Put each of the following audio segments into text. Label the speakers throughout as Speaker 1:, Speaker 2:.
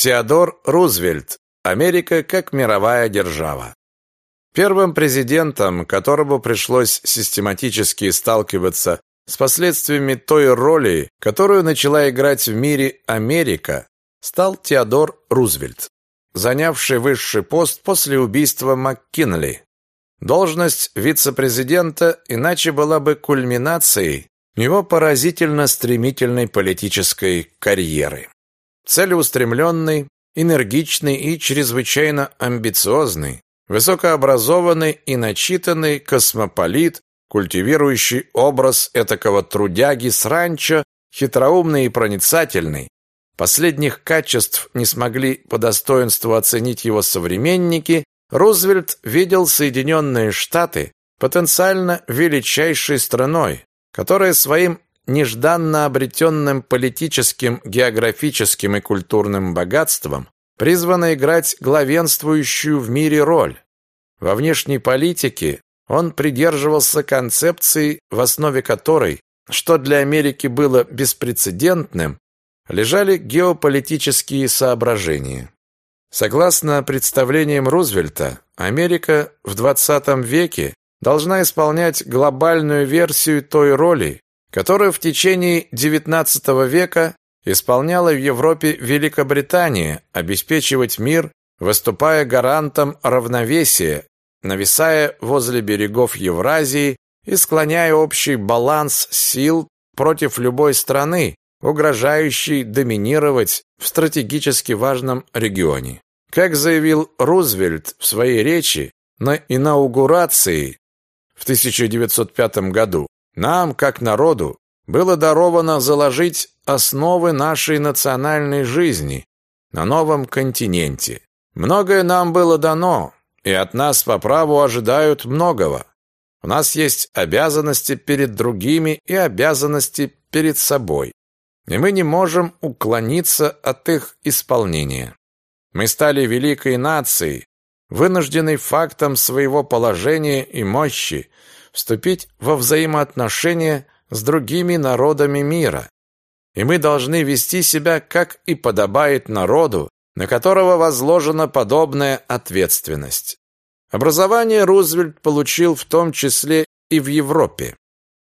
Speaker 1: Теодор Рузвельт. Америка как мировая держава. Первым президентом, которому пришлось систематически сталкиваться с последствиями той роли, которую начала играть в мире Америка, стал Теодор Рузвельт, занявший высший пост после убийства МакКинли. Должность вице-президента иначе была бы кульминацией его поразительно стремительной политической карьеры целеустремленный, энергичный и чрезвычайно амбициозный, высокообразованный и начитанный космополит, культивирующий образ этакого трудяги с ранчо, хитроумный и проницательный. Последних качеств не смогли по достоинству оценить его современники, Рузвельт видел Соединенные Штаты потенциально величайшей страной, которая своим нежданно обретенным политическим, географическим и культурным богатством призвана играть главенствующую в мире роль. Во внешней политике он придерживался концепции, в основе которой, что для Америки было беспрецедентным, лежали геополитические соображения. Согласно представлениям Рузвельта, Америка в 20 веке должна исполнять глобальную версию той роли, которую в течение XIX века исполняла в Европе Великобритания, обеспечивать мир, выступая гарантом равновесия, нависая возле берегов Евразии и склоняя общий баланс сил против любой страны, угрожающей доминировать в стратегически важном регионе. Как заявил Рузвельт в своей речи на инаугурации в 1905 году, нам, как народу, было даровано заложить основы нашей национальной жизни на новом континенте. Многое нам было дано, и от нас по праву ожидают многого. У нас есть обязанности перед другими и обязанности перед собой, и мы не можем уклониться от их исполнения. Мы стали великой нацией, вынужденной фактом своего положения и мощи вступить во взаимоотношения с другими народами мира. И мы должны вести себя, как и подобает народу, на которого возложена подобная ответственность. Образование Рузвельт получил в том числе и в Европе.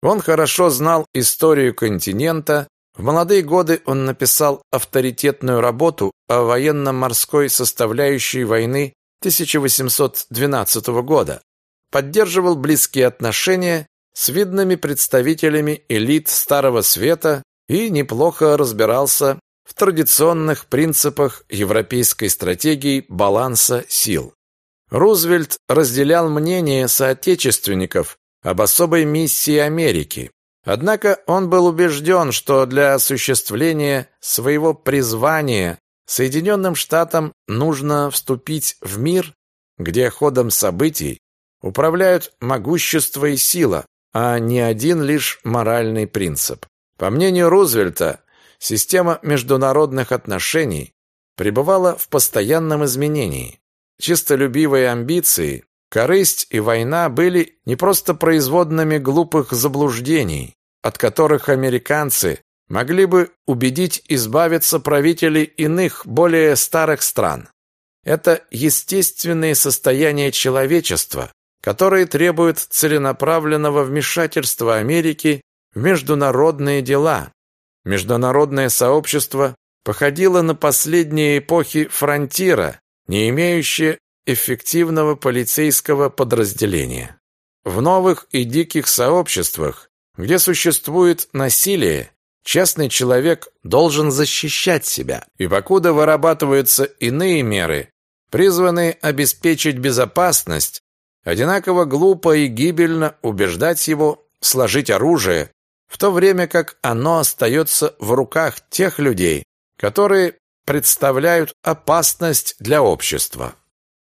Speaker 1: Он хорошо знал историю континента, в молодые годы он написал авторитетную работу о военно-морской составляющей войны 1812 года, поддерживал близкие отношения с видными представителями элит Старого Света и неплохо разбирался в традиционных принципах европейской стратегии баланса сил. Рузвельт разделял мнение соотечественников об особой миссии Америки. Однако он был убежден, что для осуществления своего призвания Соединенным Штатам нужно вступить в мир, где ходом событий управляют могущество и сила, а не один лишь моральный принцип. По мнению Рузвельта, система международных отношений пребывала в постоянном изменении. Чистолюбивые амбиции, корысть и война были не просто производными глупых заблуждений, от которых американцы могли бы убедить избавиться правителей иных, более старых стран. Это естественное состояние человечества, которые требуют целенаправленного вмешательства Америки в международные дела. Международное сообщество походило на последние эпохи фронтира, не имеющее эффективного полицейского подразделения. В новых и диких сообществах, где существует насилие, частный человек должен защищать себя. И покуда вырабатываются иные меры, призванные обеспечить безопасность, Одинаково глупо и гибельно убеждать его сложить оружие, в то время как оно остается в руках тех людей, которые представляют опасность для общества.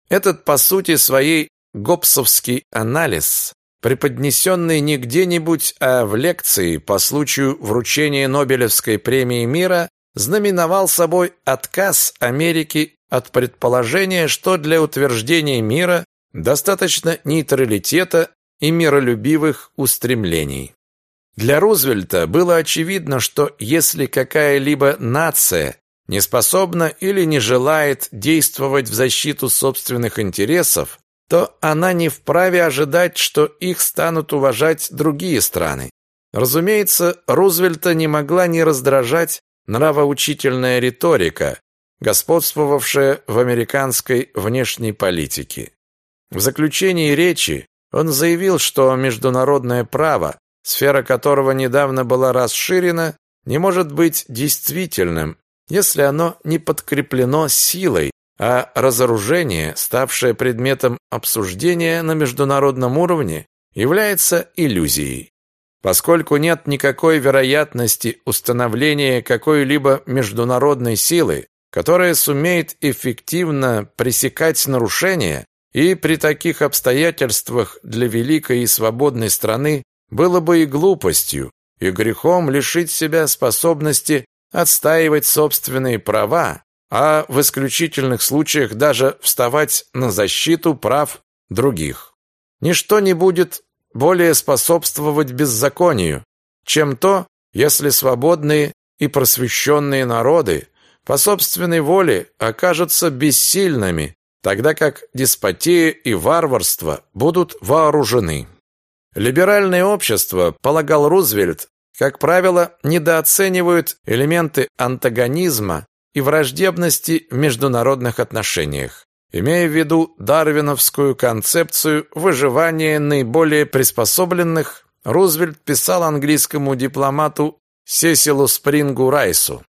Speaker 1: Этот, по сути своей, гоббсовский анализ, преподнесенный не где-нибудь, а в лекции по случаю вручения Нобелевской премии мира, знаменовал собой отказ Америки от предположения, что для утверждения мира Достаточно нейтралитета и миролюбивых устремлений. Для Рузвельта было очевидно, что если какая-либо нация не способна или не желает действовать в защиту собственных интересов, то она не вправе ожидать, что их станут уважать другие страны. Разумеется, Рузвельта не могла не раздражать нравоучительная риторика, господствовавшая в американской внешней политике. В заключении речи он заявил, что международное право, сфера которого недавно была расширена, не может быть действительным, если оно не подкреплено силой, а разоружение, ставшее предметом обсуждения на международном уровне, является иллюзией. Поскольку нет никакой вероятности установления какой-либо международной силы, которая сумеет эффективно пресекать нарушения, и при таких обстоятельствах для великой и свободной страны было бы и глупостью, и грехом лишить себя способности отстаивать собственные права, а в исключительных случаях даже вставать на защиту прав других. Ничто не будет более способствовать беззаконию, чем то, если свободные и просвещенные народы по собственной воле окажутся бессильными, тогда как деспотия и варварство будут вооружены. Либеральное общество, полагал Рузвельт, как правило, недооценивают элементы антагонизма и враждебности в международных отношениях имея в виду дарвиновскую концепцию выживания наиболее приспособленных, Рузвельт писал английскому дипломату Сесилу Спрингу Райсу.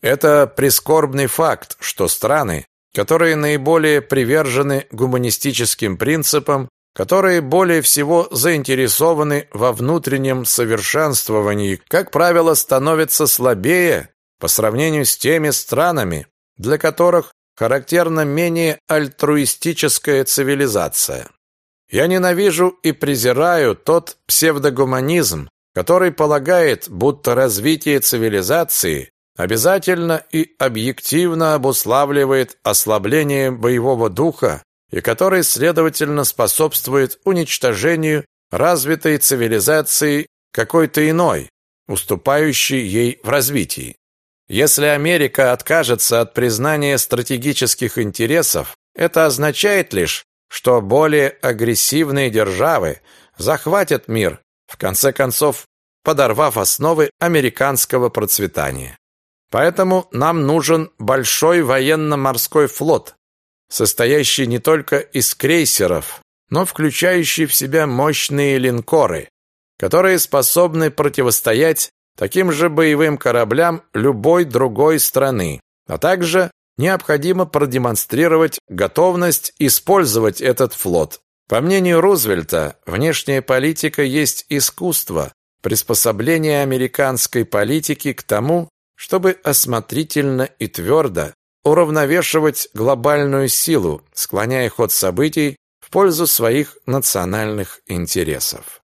Speaker 1: Это прискорбный факт, что страны, которые наиболее привержены гуманистическим принципам, которые более всего заинтересованы во внутреннем совершенствовании, как правило, становятся слабее по сравнению с теми странами, для которых характерна менее альтруистическая цивилизация. Я ненавижу и презираю тот псевдогуманизм, который полагает, будто развитие цивилизации обязательно и объективно обуславливает ослабление боевого духа и который, следовательно, способствует уничтожению развитой цивилизации какой-то иной, уступающей ей в развитии. Если Америка откажется от признания стратегических интересов, это означает лишь, что более агрессивные державы захватят мир, в конце концов, подорвав основы американского процветания. Поэтому нам нужен большой военно-морской флот, состоящий не только из крейсеров, но включающий в себя мощные линкоры, которые способны противостоять таким же боевым кораблям любой другой страны, а также необходимо продемонстрировать готовность использовать этот флот. По мнению Рузвельта, внешняя политика есть искусство приспособления американской политики к тому, чтобы осмотрительно и твердо уравновешивать глобальную силу, склоняя ход событий в пользу своих национальных интересов.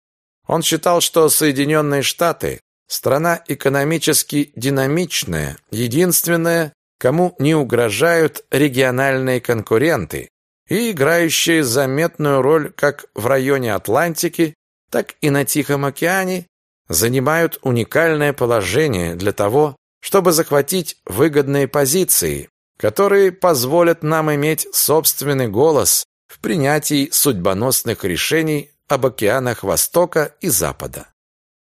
Speaker 1: Он считал, что Соединенные Штаты Страна экономически динамичная, единственная, кому не угрожают региональные конкуренты и играющая заметную роль как в районе Атлантики, так и на Тихом океане, занимают уникальное положение для того, чтобы захватить выгодные позиции, которые позволят нам иметь собственный голос в принятии судьбоносных решений об океанах Востока и Запада.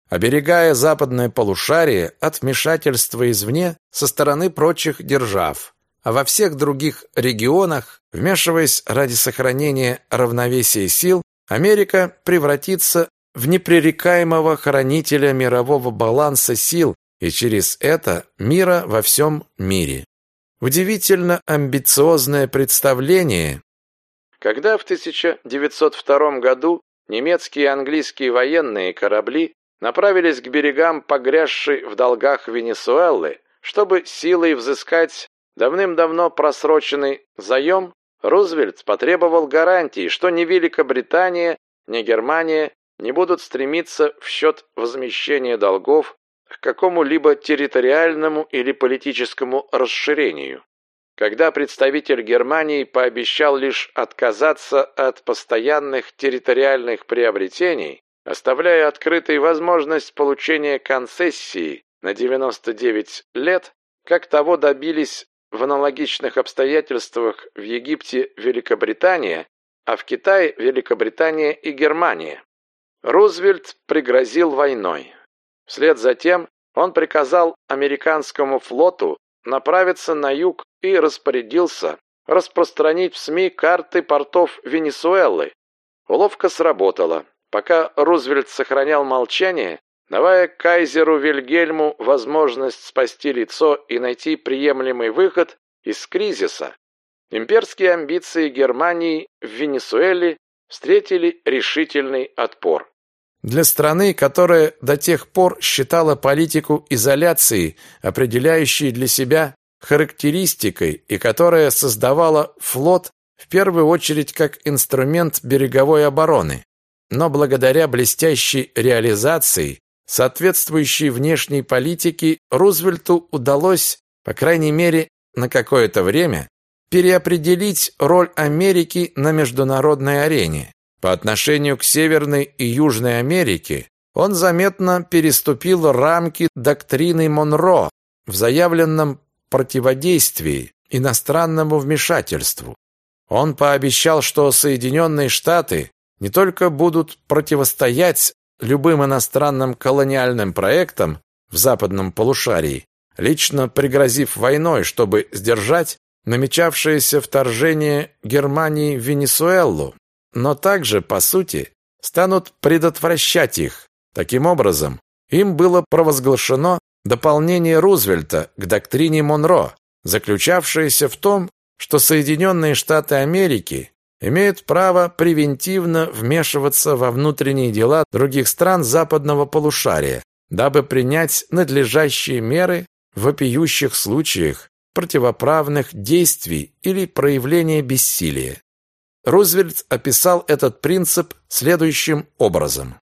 Speaker 1: Оберегая западное полушарие от вмешательства извне со стороны прочих держав, а во всех других регионах, вмешиваясь ради сохранения равновесия сил, Америка превратится в непререкаемого хранителя мирового баланса сил и через это мира во всем мире. Удивительно амбициозное представление. Когда в 1902 году немецкие и английские военные корабли направились к берегам погрязшей в долгах Венесуэлы, чтобы силой взыскать давным-давно просроченный заем, Рузвельт потребовал гарантии, что ни Великобритания, ни Германия не будут стремиться в счет возмещения долгов к какому-либо территориальному или политическому расширению. Когда представитель Германии пообещал лишь отказаться от постоянных территориальных приобретений, оставляя открытой возможность получения концессии на 99 лет, как того добились в аналогичных обстоятельствах в Египте Великобритания, а в Китае Великобритания и Германия. Рузвельт пригрозил войной. Вслед за тем он приказал американскому флоту направиться на юг и распорядился распространить в СМИ карты портов Венесуэлы. Уловка сработала. Пока Рузвельт сохранял молчание, давая кайзеру Вильгельму возможность спасти лицо и найти приемлемый выход из кризиса, имперские амбиции Германии в Венесуэле встретили решительный отпор. Для страны, которая до тех пор считала политику изоляции, определяющей для себя характеристикой, и которая создавала флот в первую очередь как инструмент береговой обороны, но благодаря блестящей реализации соответствующей внешней политики Рузвельту удалось, по крайней мере, на какое-то время переопределить роль Америки на международной арене. По отношению к Северной и Южной Америке он заметно переступил рамки доктрины Монро в заявленном противодействии иностранному вмешательству. Он пообещал, что Соединенные Штаты не только будут противостоять любым иностранным колониальным проектам в западном полушарии, лично пригрозив войной, чтобы сдержать намечавшееся вторжение Германии в Венесуэлу, но также, по сути, станут предотвращать их. Таким образом, им было провозглашено дополнение Рузвельта к доктрине Монро, заключавшееся в том, что Соединенные Штаты Америки имеют право превентивно вмешиваться во внутренние дела других стран западного полушария, дабы принять надлежащие меры в вопиющих случаях противоправных действий или проявления бессилия. Рузвельт описал этот принцип следующим образом.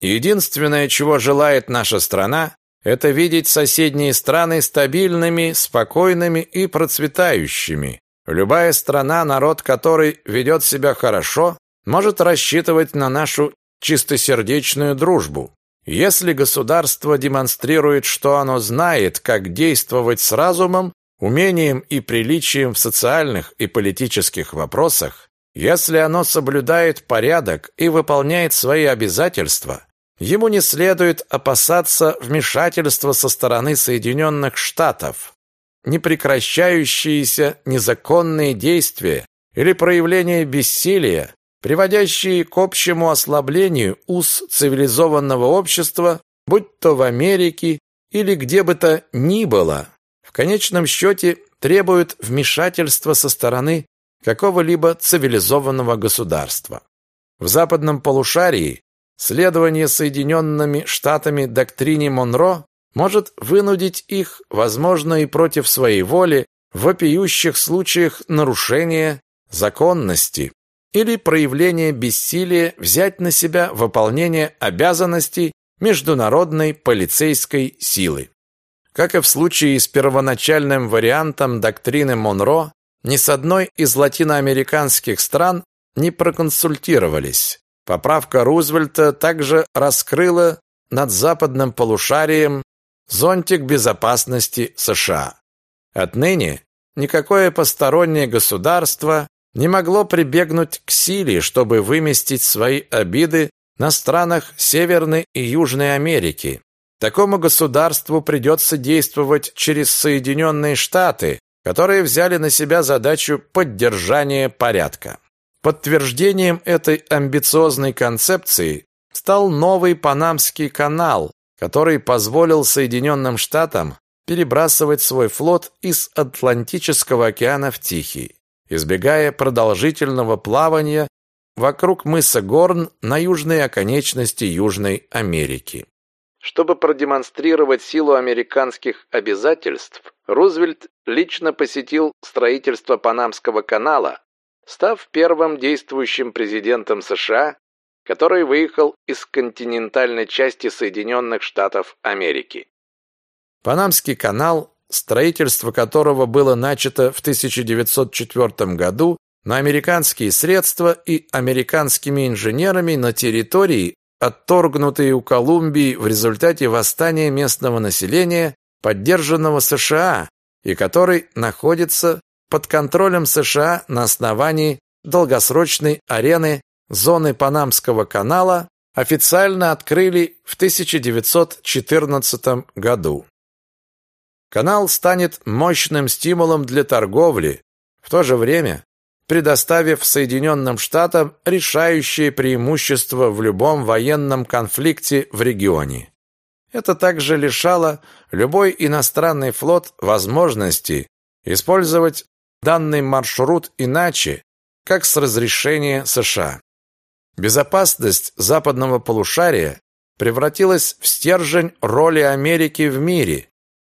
Speaker 1: Единственное, чего желает наша страна, это видеть соседние страны стабильными, спокойными и процветающими. Любая страна, народ которой ведет себя хорошо, может рассчитывать на нашу чистосердечную дружбу. Если государство демонстрирует, что оно знает, как действовать с разумом, умением и приличием в социальных и политических вопросах, если оно соблюдает порядок и выполняет свои обязательства, ему не следует опасаться вмешательства со стороны Соединенных Штатов. Непрекращающиеся незаконные действия или проявления бессилия, приводящие к общему ослаблению уз цивилизованного общества, будь то в Америке или где бы то ни было, в конечном счете требуют вмешательства со стороны какого-либо цивилизованного государства. В западном полушарии следование Соединенными Штатами доктрине Монро может вынудить их, возможно, и против своей воли, в вопиющих случаях нарушения законности или проявления бессилия взять на себя выполнение обязанностей международной полицейской силы. Как и в случае с первоначальным вариантом доктрины Монро, ни с одной из латиноамериканских стран не проконсультировались. Поправка Рузвельта также раскрыла над западным полушарием зонтик безопасности США. Отныне никакое постороннее государство не могло прибегнуть к силе, чтобы выместить свои обиды на странах Северной и Южной Америки. Такому государству придется действовать через Соединенные Штаты, которые взяли на себя задачу поддержания порядка. Подтверждением этой амбициозной концепции стал новый Панамский канал, который позволил Соединенным Штатам перебрасывать свой флот из Атлантического океана в Тихий, избегая продолжительного плавания вокруг мыса Горн на южной оконечности Южной Америки. Чтобы продемонстрировать силу американских обязательств, Рузвельт лично посетил строительство Панамского канала, став первым действующим президентом США, который выехал из континентальной части Соединенных Штатов Америки. Панамский канал, строительство которого было начато в 1904 году на американские средства и американскими инженерами на территории, отторгнутой у Колумбии в результате восстания местного населения, поддержанного США и который находится под контролем США на основании долгосрочной арены зоны Панамского канала, официально открыли в 1914 году. Канал станет мощным стимулом для торговли, в то же время предоставив Соединенным Штатам решающее преимущество в любом военном конфликте в регионе. Это также лишало любой иностранный флот возможности использовать данный маршрут иначе, как с разрешения США. Безопасность западного полушария превратилась в стержень роли Америки в мире,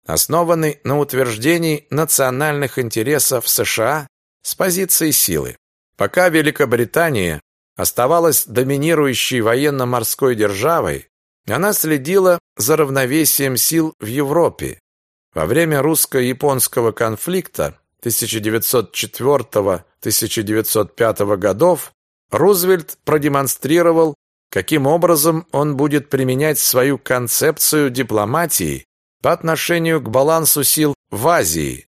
Speaker 1: основанный на утверждении национальных интересов США с позиции силы. Пока Великобритания оставалась доминирующей военно-морской державой, она следила за равновесием сил в Европе. Во время русско-японского конфликта 1904-1905 годов Рузвельт продемонстрировал, каким образом он будет применять свою концепцию дипломатии по отношению к балансу сил в Азии,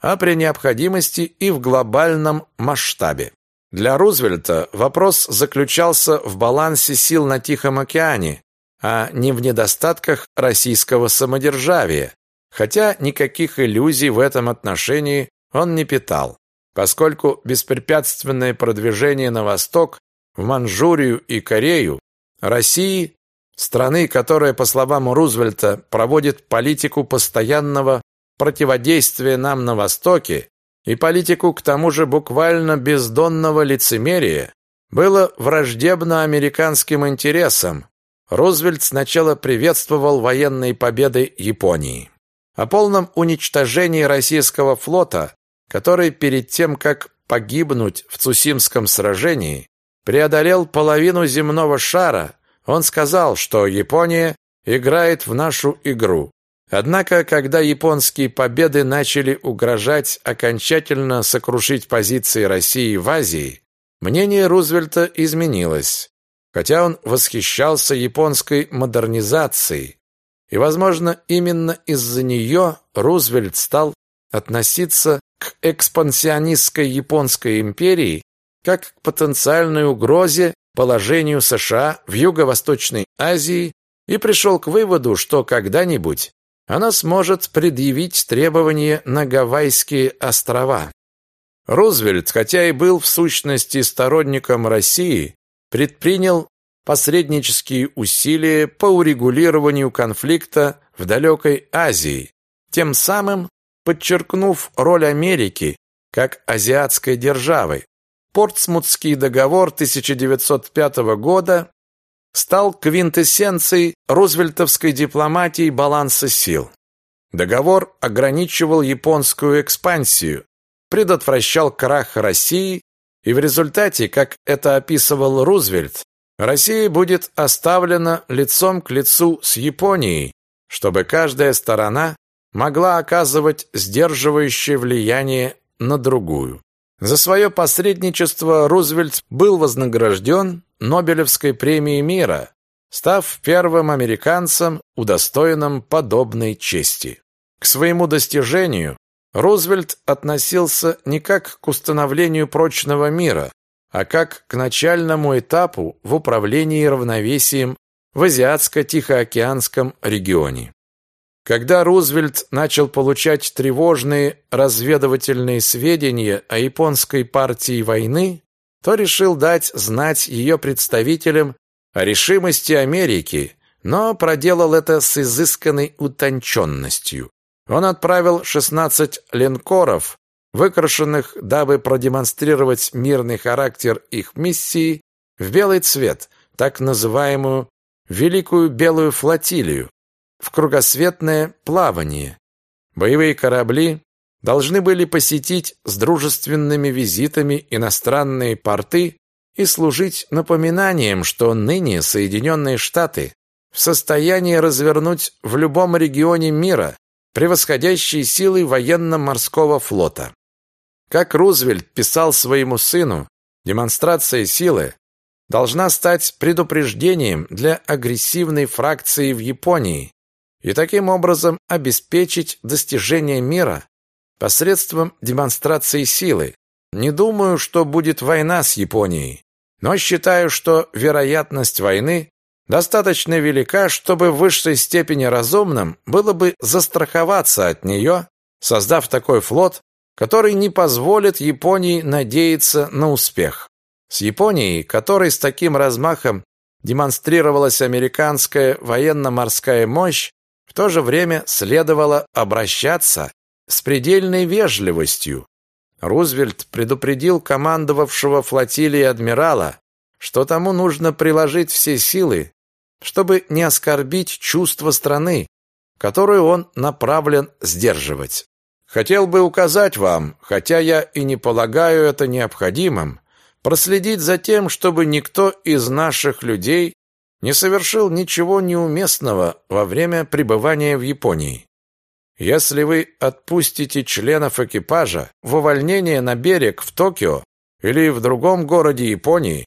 Speaker 1: а при необходимости и в глобальном масштабе. Для Рузвельта вопрос заключался в балансе сил на Тихом океане, а не в недостатках российского самодержавия, хотя никаких иллюзий в этом отношении он не питал, поскольку беспрепятственное продвижение на восток, в Манчжурию и Корею, России, страны, которая, по словам Рузвельта, проводит политику постоянного противодействия нам на Востоке и политику, к тому же, буквально бездонного лицемерия, было враждебно американским интересам, Рузвельт сначала приветствовал военные победы Японии. О полном уничтожении российского флота, который перед тем, как погибнуть в Цусимском сражении, преодолел половину земного шара, он сказал, что Япония играет в нашу игру. Однако, когда японские победы начали угрожать окончательно сокрушить позиции России в Азии, мнение Рузвельта изменилось хотя он восхищался японской модернизацией, и, возможно, именно из-за нее Рузвельт стал относиться к экспансионистской японской империи как к потенциальной угрозе положению США в Юго-Восточной Азии и пришел к выводу, что когда-нибудь она сможет предъявить требования на Гавайские острова. Рузвельт, хотя и был в сущности сторонником России, предпринял посреднические усилия по урегулированию конфликта в далекой Азии, тем самым подчеркнув роль Америки как азиатской державы. Портсмутский договор 1905 года стал квинтэссенцией рузвельтовской дипломатии баланса сил. Договор ограничивал японскую экспансию, предотвращал крах России и в результате, как это описывал Рузвельт, Россия будет оставлена лицом к лицу с Японией, чтобы каждая сторона могла оказывать сдерживающее влияние на другую. За свое посредничество Рузвельт был вознагражден Нобелевской премией мира, став первым американцем, удостоенным подобной чести. К своему достижению Рузвельт относился не как к установлению прочного мира, а как к начальному этапу в управлении равновесием в Азиатско-Тихоокеанском регионе. Когда Рузвельт начал получать тревожные разведывательные сведения о японской партии войны, то решил дать знать ее представителям о решимости Америки, но проделал это с изысканной утонченностью. Он отправил 16 линкоров, выкрашенных, дабы продемонстрировать мирный характер их миссии, в белый цвет, так называемую Великую Белую флотилию, в кругосветное плавание. Боевые корабли должны были посетить с дружественными визитами иностранные порты и служить напоминанием, что ныне Соединенные Штаты в состоянии развернуть в любом регионе мира превосходящие силы военно-морского флота. Как Рузвельт писал своему сыну, демонстрация силы должна стать предупреждением для агрессивной фракции в Японии и таким образом обеспечить достижение мира посредством демонстрации силы. Не думаю, что будет война с Японией, но считаю, что вероятность войны достаточно велика, чтобы в высшей степени разумным было бы застраховаться от нее, создав такой флот, который не позволит Японии надеяться на успех. С Японией, которой с таким размахом демонстрировалась американская военно-морская мощь, в то же время следовало обращаться с предельной вежливостью. Рузвельт предупредил командовавшего флотилией адмирала, что тому нужно приложить все силы, чтобы не оскорбить чувства страны, которую он направлен сдерживать. Хотел бы указать вам, хотя я и не полагаю это необходимым, проследить за тем, чтобы никто из наших людей не совершил ничего неуместного во время пребывания в Японии. Если вы отпустите членов экипажа в увольнение на берег в Токио или в другом городе Японии,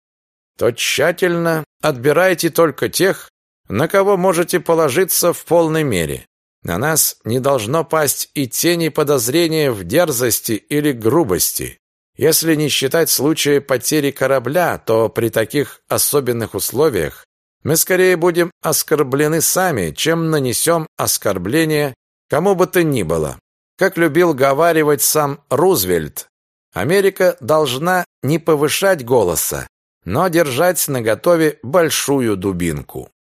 Speaker 1: то тщательно отбирайте только тех, на кого можете положиться в полной мере. На нас не должно пасть и тени подозрения в дерзости или грубости. Если не считать случая потери корабля, то при таких особенных условиях мы скорее будем оскорблены сами, чем нанесем оскорбление кому бы то ни было. Как любил говаривать сам Рузвельт, Америка должна не повышать голоса, но держать наготове большую дубинку.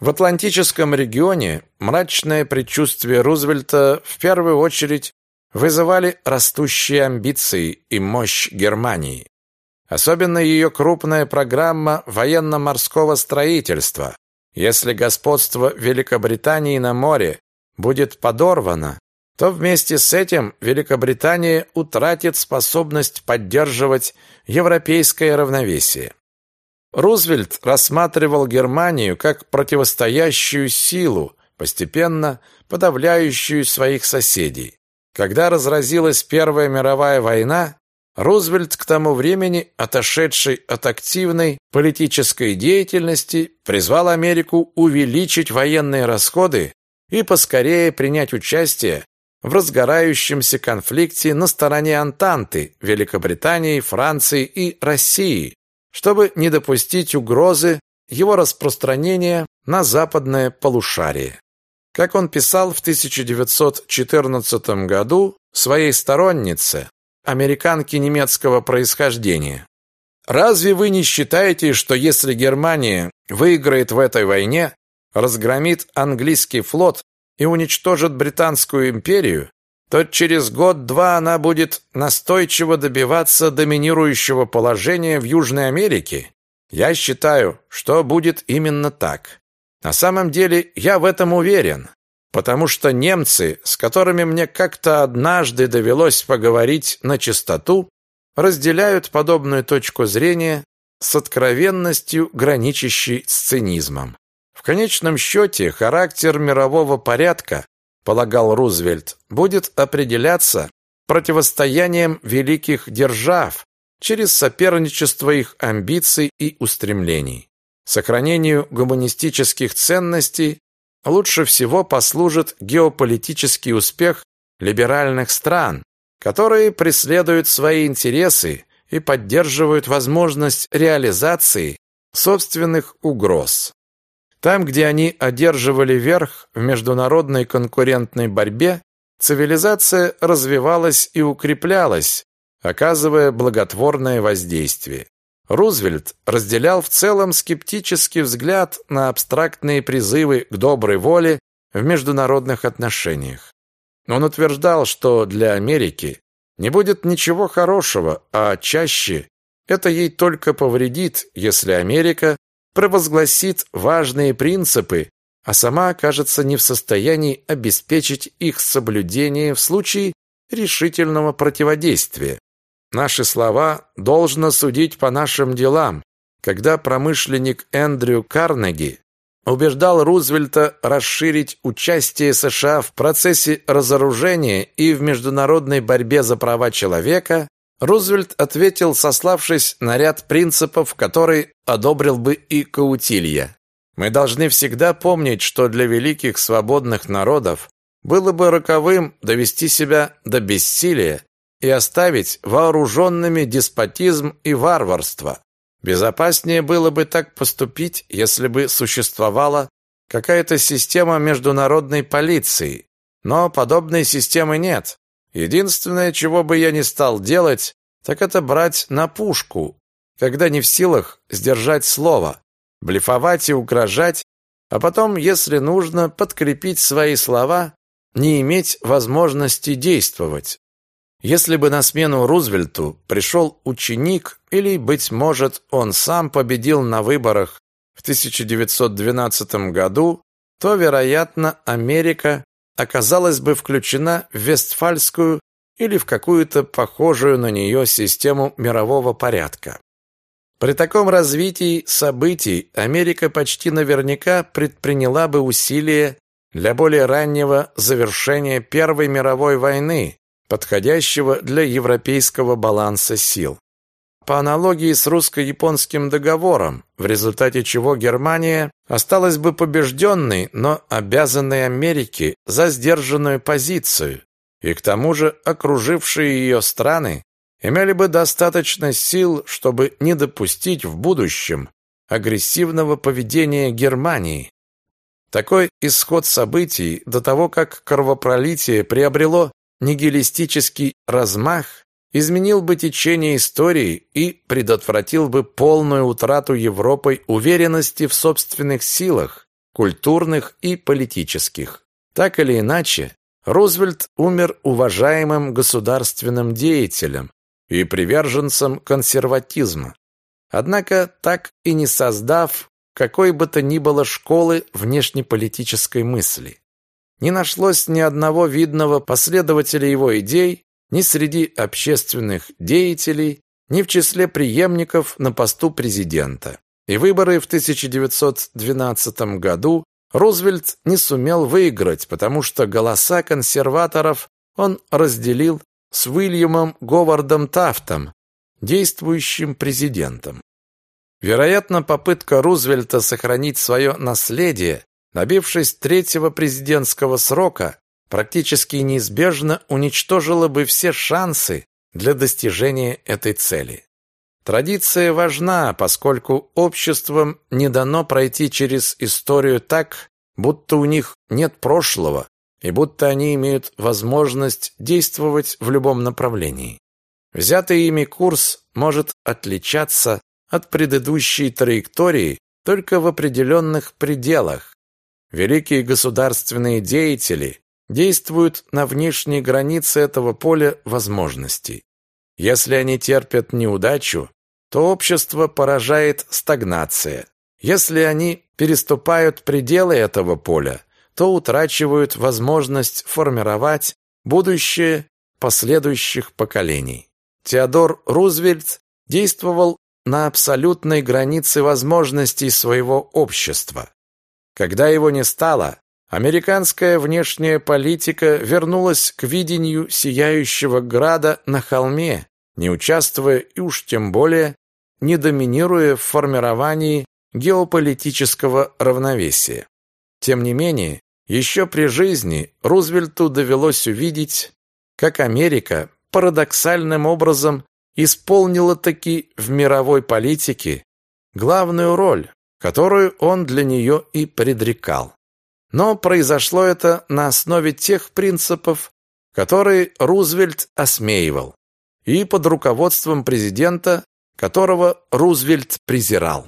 Speaker 1: В Атлантическом регионе мрачное предчувствие Рузвельта в первую очередь вызывали растущие амбиции и мощь Германии. Особенно ее крупная программа военно-морского строительства. Если господство Великобритании на море будет подорвано, то вместе с этим Великобритания утратит способность поддерживать европейское равновесие. Рузвельт рассматривал Германию как противостоящую силу, постепенно подавляющую своих соседей. Когда разразилась Первая мировая война, Рузвельт к тому времени, отошедший от активной политической деятельности, призвал Америку увеличить военные расходы и поскорее принять участие в разгорающемся конфликте на стороне Антанты Великобритании, Франции и России, чтобы не допустить угрозы его распространения на западное полушарие. Как он писал в 1914 году своей стороннице, американке немецкого происхождения. Разве вы не считаете, что если Германия выиграет в этой войне, разгромит английский флот и уничтожит британскую империю, то через год-два она будет настойчиво добиваться доминирующего положения в Южной Америке? Я считаю, что будет именно так. На самом деле я в этом уверен, потому что немцы, с которыми мне как-то однажды довелось поговорить на чистоту, разделяют подобную точку зрения с откровенностью, граничащей с цинизмом. В конечном счете характер мирового порядка полагал Рузвельт, будет определяться противостоянием великих держав через соперничество их амбиций и устремлений. Сохранению гуманистических ценностей лучше всего послужит геополитический успех либеральных стран, которые преследуют свои интересы и поддерживают возможность реализации собственных угроз. Там, где они одерживали верх в международной конкурентной борьбе, цивилизация развивалась и укреплялась, оказывая благотворное воздействие. Рузвельт разделял в целом скептический взгляд на абстрактные призывы к доброй воле в международных отношениях. Он утверждал, что для Америки не будет ничего хорошего, а чаще это ей только повредит, если Америка провозгласит важные принципы, а сама окажется не в состоянии обеспечить их соблюдение в случае решительного противодействия. Наши слова должно судить по нашим делам. Когда промышленник Эндрю Карнеги убеждал Рузвельта расширить участие США в процессе разоружения и в международной борьбе за права человека, Рузвельт ответил, сославшись на ряд принципов, которые одобрил бы и Каутилья. Мы должны всегда помнить, что для великих свободных народов было бы роковым довести себя до бессилия и оставить вооруженными деспотизм и варварство. Безопаснее было бы так поступить, если бы существовала какая-то система международной полиции, но подобной системы нет. Единственное, чего бы я не стал делать, так это брать на пушку, когда не в силах сдержать слово, блефовать и угрожать, а потом, если нужно, подкрепить свои слова, не иметь возможности действовать. Если бы на смену Рузвельту пришел ученик или, быть может, он сам победил на выборах в 1912 году, то, вероятно, Америка оказалась бы включена в Вестфальскую или в какую-то похожую на нее систему мирового порядка. При таком развитии событий Америка почти наверняка предприняла бы усилия для более раннего завершения Первой мировой войны, подходящего для европейского баланса сил. По аналогии с русско-японским договором, в результате чего Германия осталась бы побежденной, но обязанной Америке за сдержанную позицию, и к тому же окружившие ее страны имели бы достаточно сил, чтобы не допустить в будущем агрессивного поведения Германии. Такой исход событий до того, как кровопролитие приобрело нигилистический размах изменил бы течение истории и предотвратил бы полную утрату Европой уверенности в собственных силах, культурных и политических. Так или иначе, Рузвельт умер уважаемым государственным деятелем и приверженцем консерватизма. Однако так и не создав какой бы то ни было школы внешнеполитической мысли. Не нашлось ни одного видного последователя его идей ни среди общественных деятелей, ни в числе преемников на посту президента. И выборы в 1912 году Рузвельт не сумел выиграть, потому что голоса консерваторов он разделил с Уильямом Говардом Тафтом, действующим президентом. Вероятно, попытка Рузвельта сохранить свое наследие добившись третьего президентского срока, практически неизбежно уничтожила бы все шансы для достижения этой цели. Традиция важна, поскольку обществам не дано пройти через историю так, будто у них нет прошлого и будто они имеют возможность действовать в любом направлении. Взятый ими курс может отличаться от предыдущей траектории только в определенных пределах, Великие государственные деятели действуют на внешней границе этого поля возможностей. Если они терпят неудачу, то общество поражает стагнация. Если они переступают пределы этого поля, то утрачивают возможность формировать будущее последующих поколений. Теодор Рузвельт действовал на абсолютной границе возможностей своего общества. Когда его не стало, американская внешняя политика вернулась к видению сияющего града на холме, не участвуя и уж тем более не доминируя в формировании геополитического равновесия. Тем не менее, еще при жизни Рузвельту довелось увидеть, как Америка парадоксальным образом исполнила таки в мировой политике главную роль, которую он для нее и предрекал. Но произошло это на основе тех принципов, которые Рузвельт осмеивал, и под руководством президента, которого Рузвельт презирал.